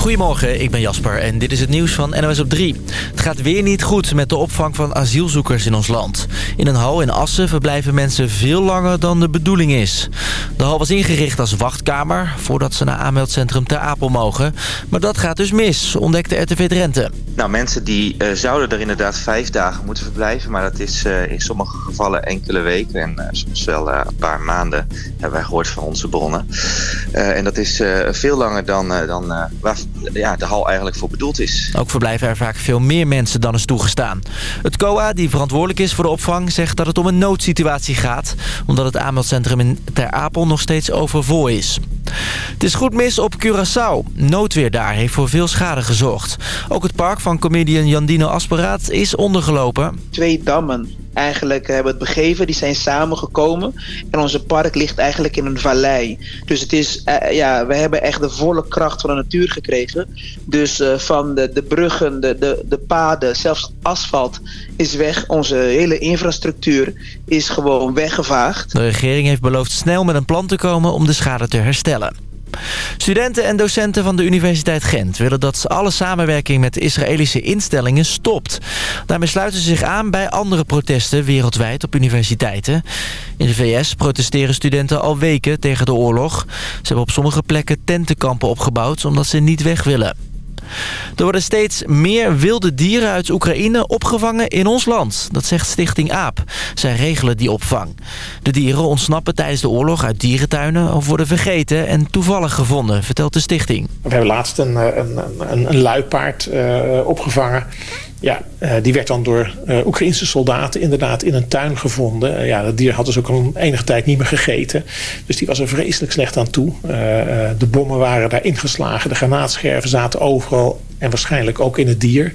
Goedemorgen, ik ben Jasper en dit is het nieuws van NOS op 3. Het gaat weer niet goed met de opvang van asielzoekers in ons land. In een hal in Assen verblijven mensen veel langer dan de bedoeling is. De hal was ingericht als wachtkamer voordat ze naar aanmeldcentrum Ter Apel mogen. Maar dat gaat dus mis, ontdekte RTV Drenthe. Nou, mensen die uh, zouden er inderdaad vijf dagen moeten verblijven. Maar dat is uh, in sommige gevallen enkele weken en uh, soms wel een paar maanden, hebben wij gehoord van onze bronnen. en dat is veel langer dan, dan waar ja, de hal eigenlijk voor bedoeld is. Ook verblijven er vaak veel meer mensen dan is toegestaan. Het COA, die verantwoordelijk is voor de opvang, zegt dat het om een noodsituatie gaat. Omdat het aanmeldcentrum in Ter Apel nog steeds overvol is. Het is goed mis op Curaçao. Noodweer daar heeft voor veel schade gezorgd. Ook het park van comedian Jandino Asperaat is ondergelopen. Twee dammen eigenlijk hebben het begeven. Die zijn samengekomen. En onze park ligt eigenlijk in een vallei. Dus het is, uh, ja, we hebben echt de volle kracht van de natuur gekregen. Dus uh, van de, de bruggen, de, de paden, zelfs asfalt is weg. Onze hele infrastructuur is gewoon weggevaagd. De regering heeft beloofd snel met een plan te komen om de schade te herstellen. Studenten en docenten van de Universiteit Gent willen dat alle samenwerking met Israëlische instellingen stopt. Daarmee sluiten ze zich aan bij andere protesten wereldwijd op universiteiten. In de VS protesteren studenten al weken tegen de oorlog. Ze hebben op sommige plekken tentenkampen opgebouwd omdat ze niet weg willen. Er worden steeds meer wilde dieren uit Oekraïne opgevangen in ons land. Dat zegt Stichting AAP. Zij regelen die opvang. De dieren ontsnappen tijdens de oorlog uit dierentuinen... of worden vergeten en toevallig gevonden, vertelt de stichting. We hebben laatst een, een, een, een luipaard uh, opgevangen... Ja, uh, die werd dan door uh, Oekraïnse soldaten inderdaad in een tuin gevonden. Uh, ja, dat dier had dus ook al enige tijd niet meer gegeten. Dus die was er vreselijk slecht aan toe. de bommen waren daar ingeslagen. De granaatscherven zaten overal. En waarschijnlijk ook in het dier.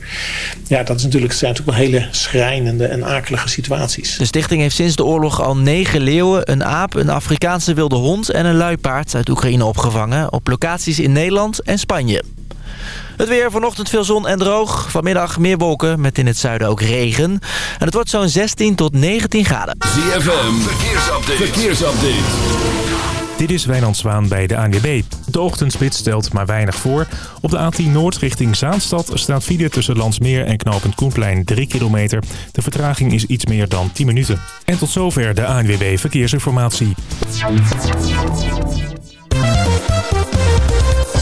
Ja, dat is natuurlijk, zijn natuurlijk wel hele schrijnende en akelige situaties. De stichting heeft sinds de oorlog al negen leeuwen, een aap, een Afrikaanse wilde hond... en een luipaard uit Oekraïne opgevangen. Op locaties in Nederland en Spanje. Het weer vanochtend veel zon en droog. Vanmiddag meer wolken met in het zuiden ook regen. En het wordt zo'n 16 tot 19 graden. ZFM, verkeersupdate. verkeersupdate. Dit is Wijnand Zwaan bij de ANWB. De ochtendspits stelt maar weinig voor. Op de A10 Noord richting Zaanstad staat file tussen Landsmeer en Knopend Koenplein 3 kilometer. De vertraging is iets meer dan 10 minuten. En tot zover de ANWB Verkeersinformatie.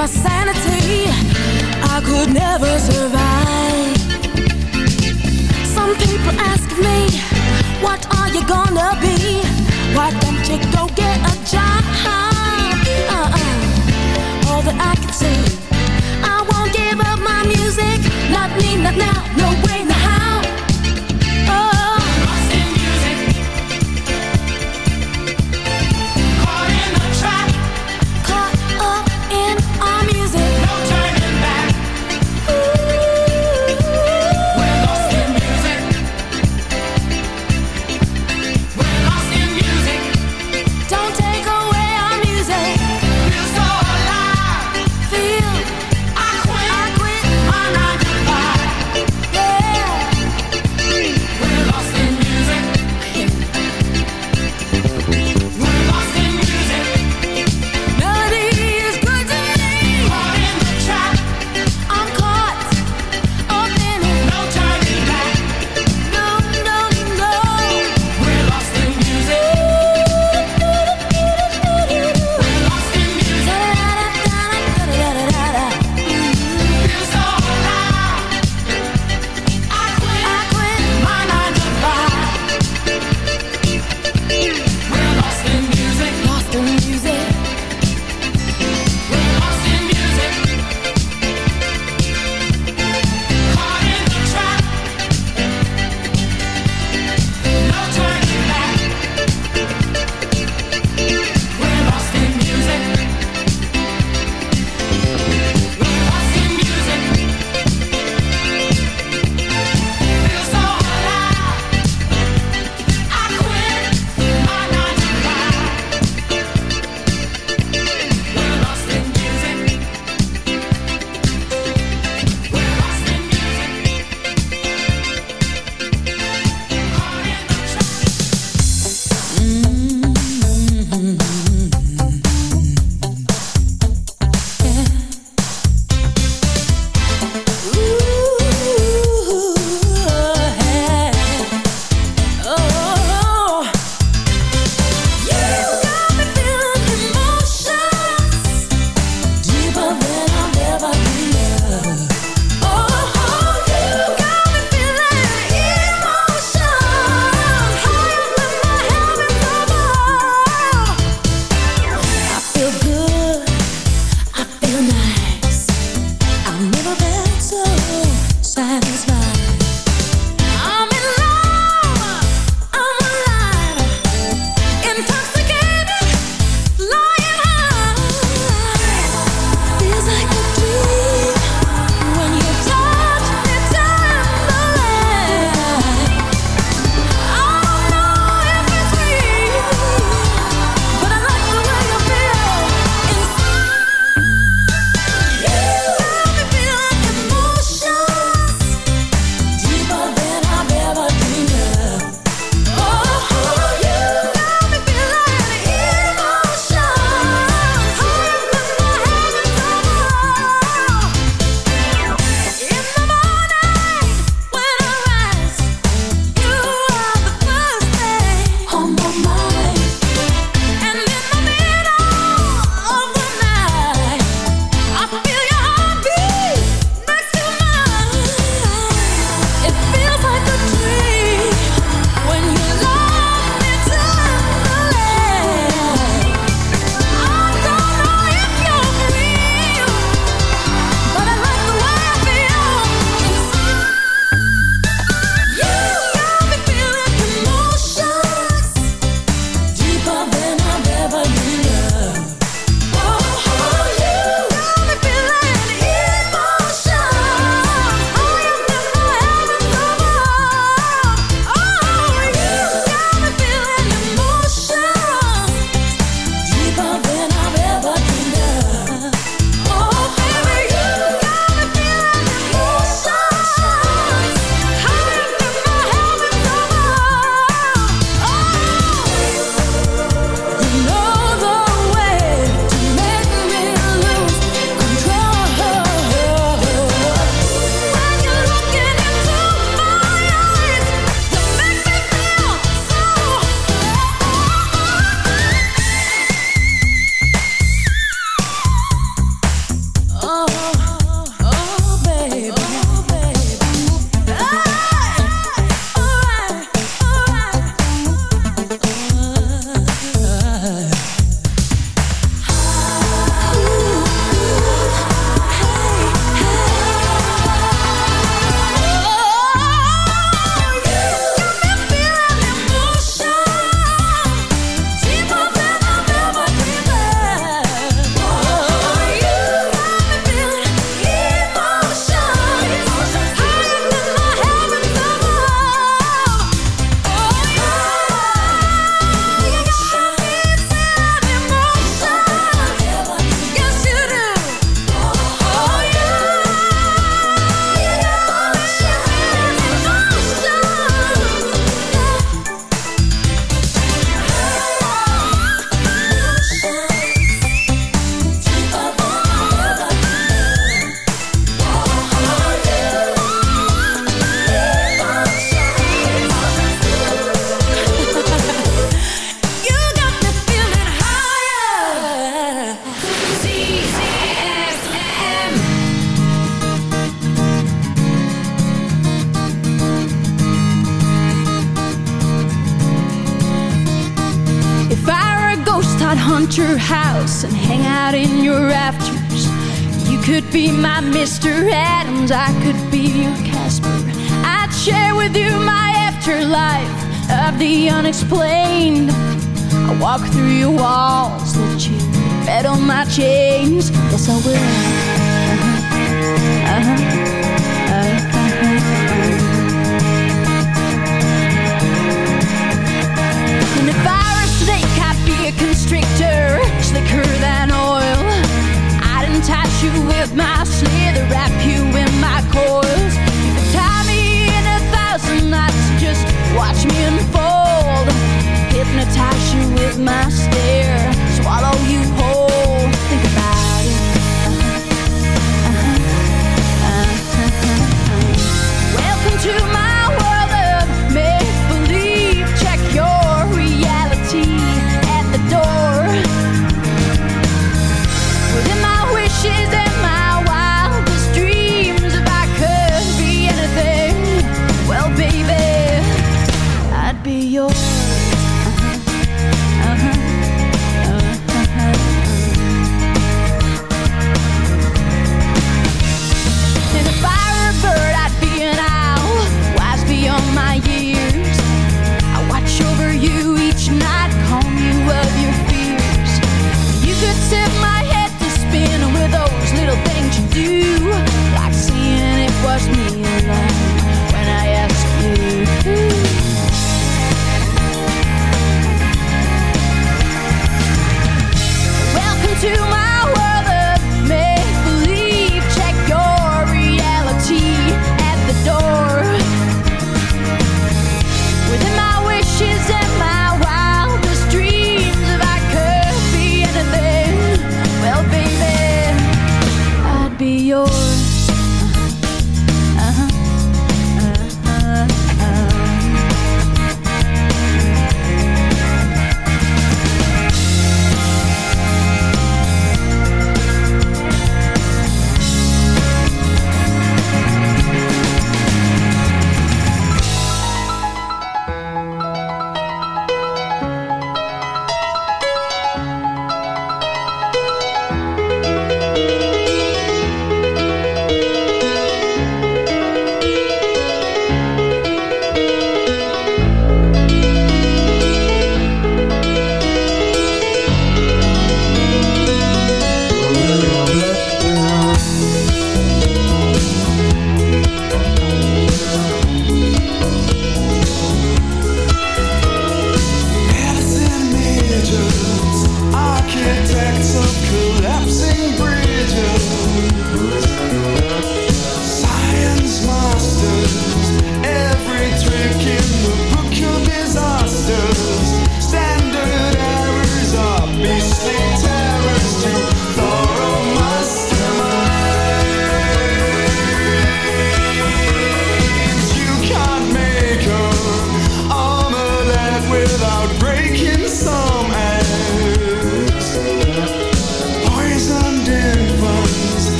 My sanity. I could never survive. Some people ask me, what are you gonna be? Why don't you go get a job? Uh-uh. All that I can say, I won't give up my music. Not me, not now, no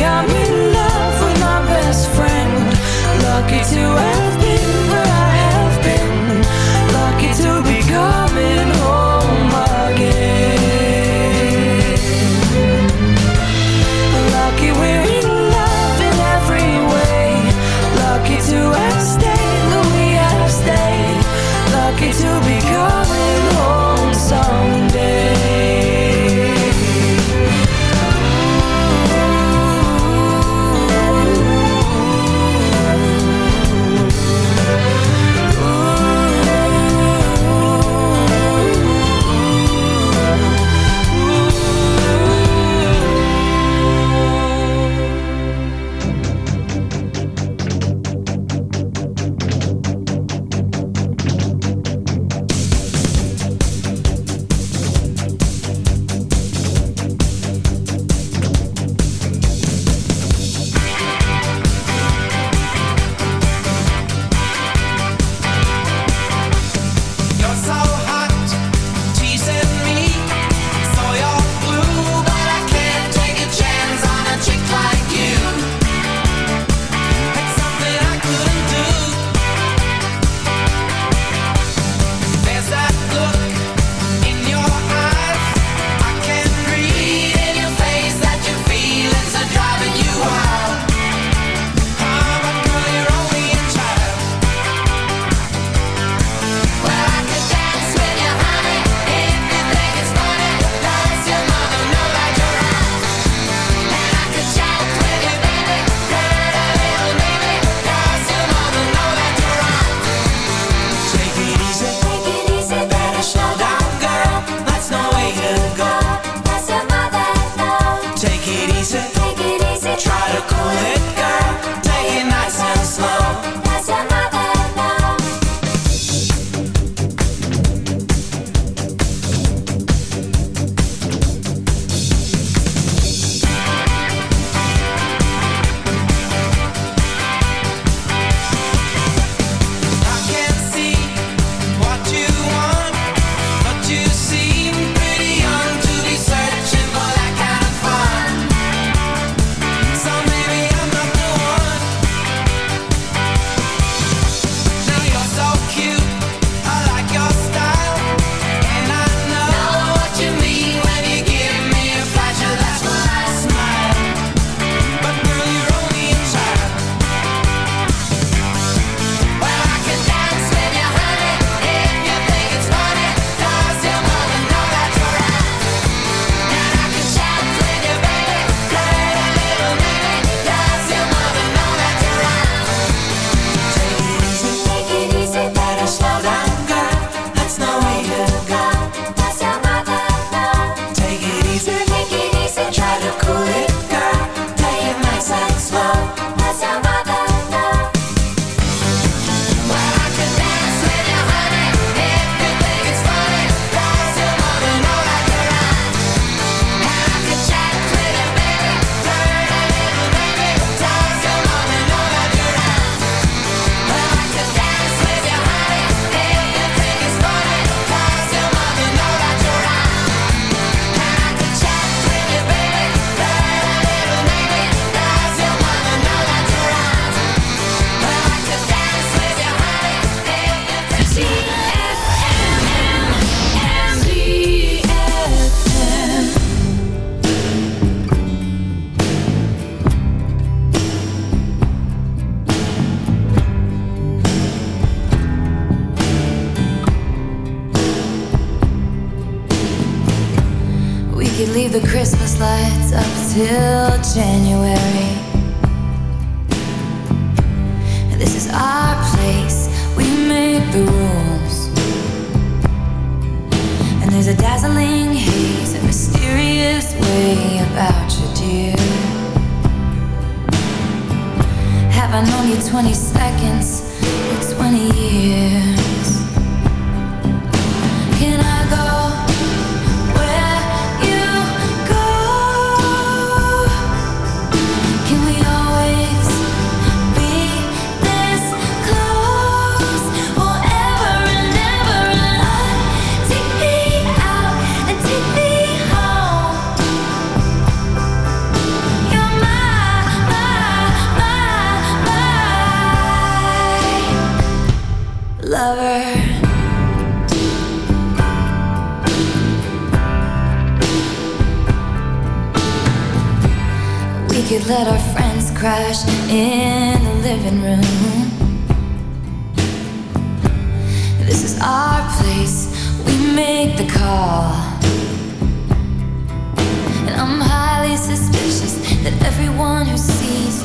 I'm in love with my best friend. Lucky to have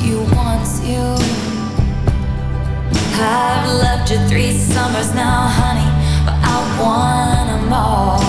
you wants you. I've loved you three summers now, honey, but I want them all.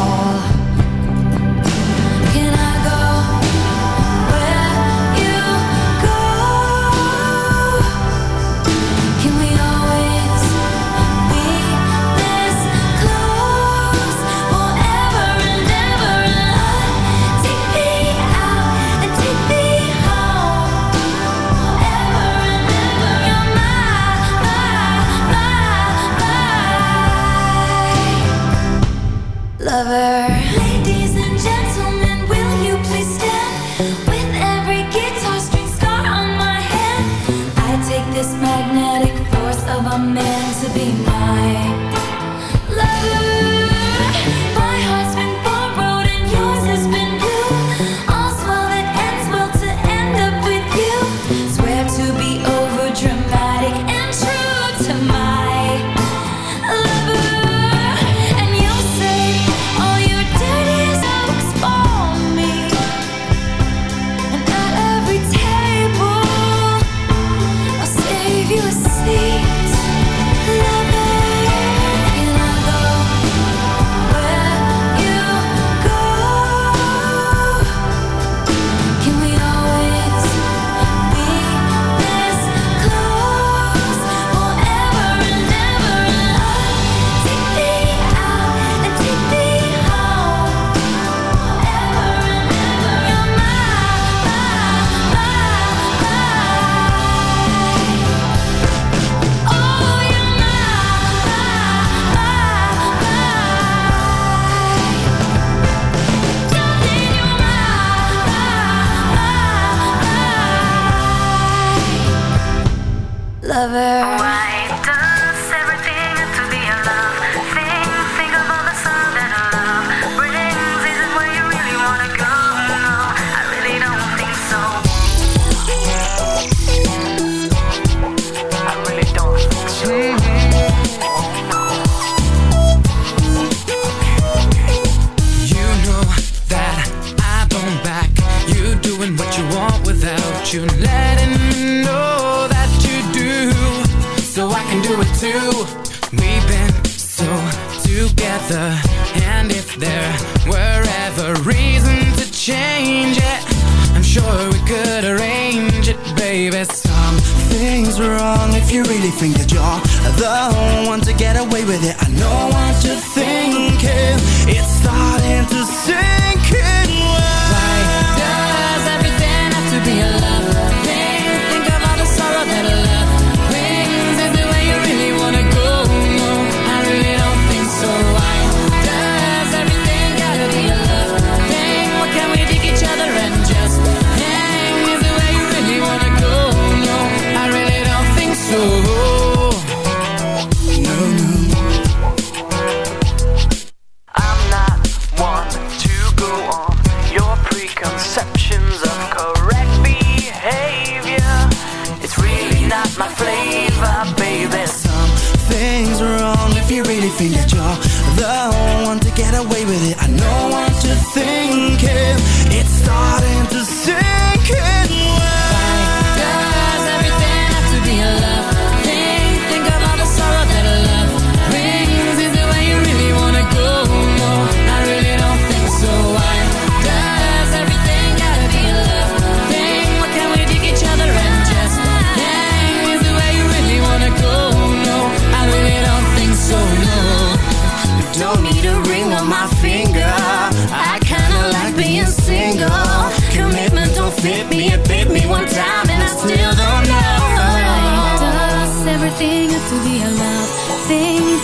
away with it. I know what you're thinking. It's starting to sink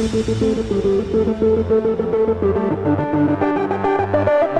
Thank you.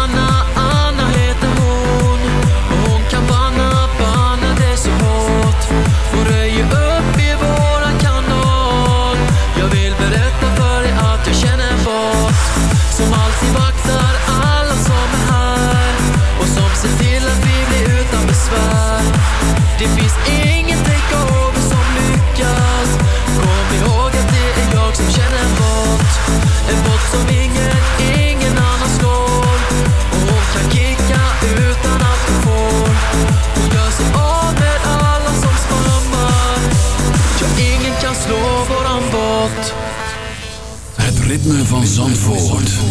Hon upp i våran kanal Jag vill berätta för dig att jag känner en båt Som alltid vaktar alla som är här Och som ser till att vi blir utan besvär. Det finns ingen takeover som lyckas. Kom ihåg att det är jag som känner en båt En båt som ingen, ingen Zandvoort.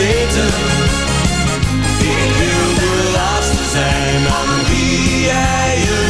Ik wil de laatste zijn aan wie jij je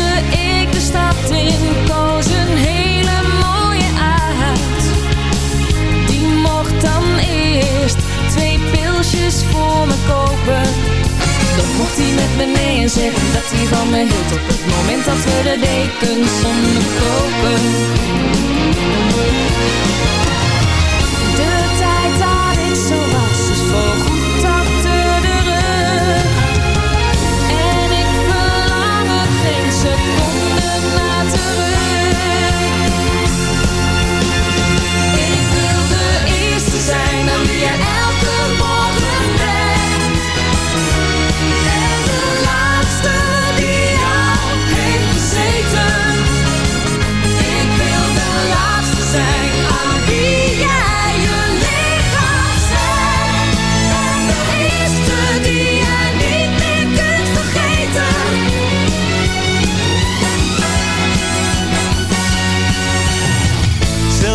mee en zeggen dat hij van me hield Op het moment dat we de dekens onderkopen